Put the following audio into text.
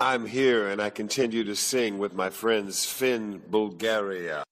I'm here and I continue to sing with my friends Finn Bulgaria.